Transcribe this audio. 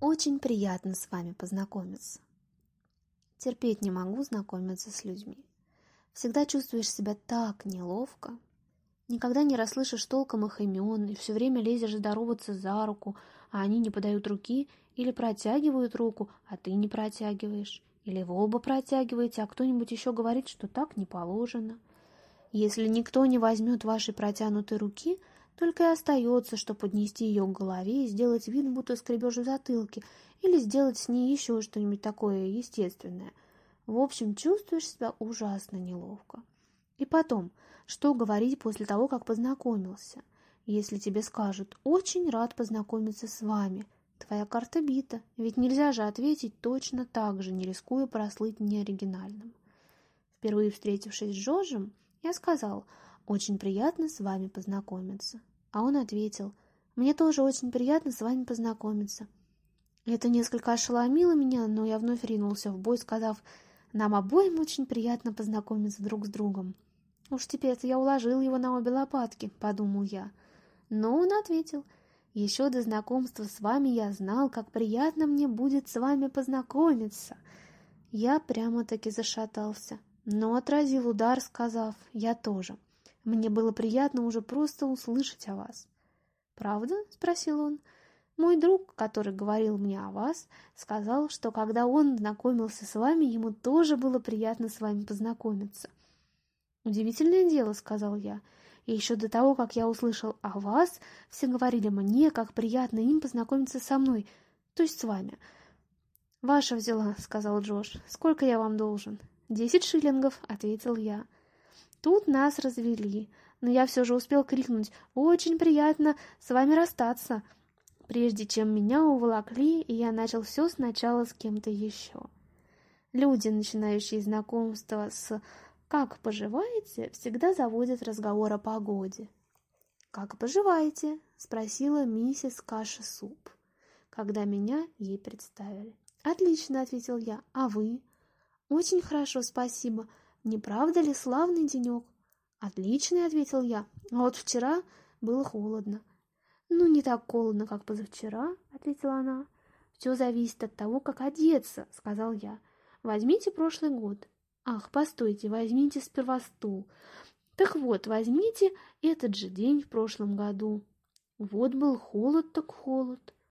Очень приятно с вами познакомиться. Терпеть не могу знакомиться с людьми. Всегда чувствуешь себя так неловко. Никогда не расслышишь толком их имен, и все время лезешь здороваться за руку, а они не подают руки или протягивают руку, а ты не протягиваешь. Или вы оба протягиваете, а кто-нибудь еще говорит, что так не положено. Если никто не возьмет вашей протянутой руки – только и остается, что поднести ее к голове и сделать вид, будто скребешь в затылке, или сделать с ней еще что-нибудь такое естественное. В общем, чувствуешь себя ужасно неловко. И потом, что говорить после того, как познакомился? Если тебе скажут «очень рад познакомиться с вами», твоя карта бита, ведь нельзя же ответить точно так же, не рискуя прослыть неоригинальным. Впервые встретившись с Жоржем, я сказал – очень приятно с вами познакомиться». А он ответил, «Мне тоже очень приятно с вами познакомиться». Это несколько ошеломило меня, но я вновь ринулся в бой, сказав, «Нам обоим очень приятно познакомиться друг с другом». «Уж теперь-то я уложил его на обе лопатки», — подумал я. Но он ответил, «Еще до знакомства с вами я знал, как приятно мне будет с вами познакомиться». Я прямо-таки зашатался, но отразил удар, сказав, «Я тоже». Мне было приятно уже просто услышать о вас. «Правда?» – спросил он. «Мой друг, который говорил мне о вас, сказал, что когда он знакомился с вами, ему тоже было приятно с вами познакомиться». «Удивительное дело», – сказал я. «И еще до того, как я услышал о вас, все говорили мне, как приятно им познакомиться со мной, то есть с вами». «Ваша взяла», — сказал Джош. «Сколько я вам должен?» «Десять шиллингов», — ответил я. Тут нас развели, но я все же успел крикнуть «Очень приятно с вами расстаться!» прежде чем меня уволокли, и я начал все сначала с кем-то еще. Люди, начинающие знакомство с «как поживаете», всегда заводят разговор о погоде. «Как поживаете?» – спросила миссис Каши Суп, когда меня ей представили. «Отлично», – ответил я. «А вы?» «Очень хорошо, спасибо», не правда ли славный денек? Отличный, ответил я. А вот вчера было холодно. Ну, не так холодно, как позавчера, ответила она. Все зависит от того, как одеться, сказал я. Возьмите прошлый год. Ах, постойте, возьмите сперва стул. Так вот, возьмите этот же день в прошлом году. Вот был холод так холод.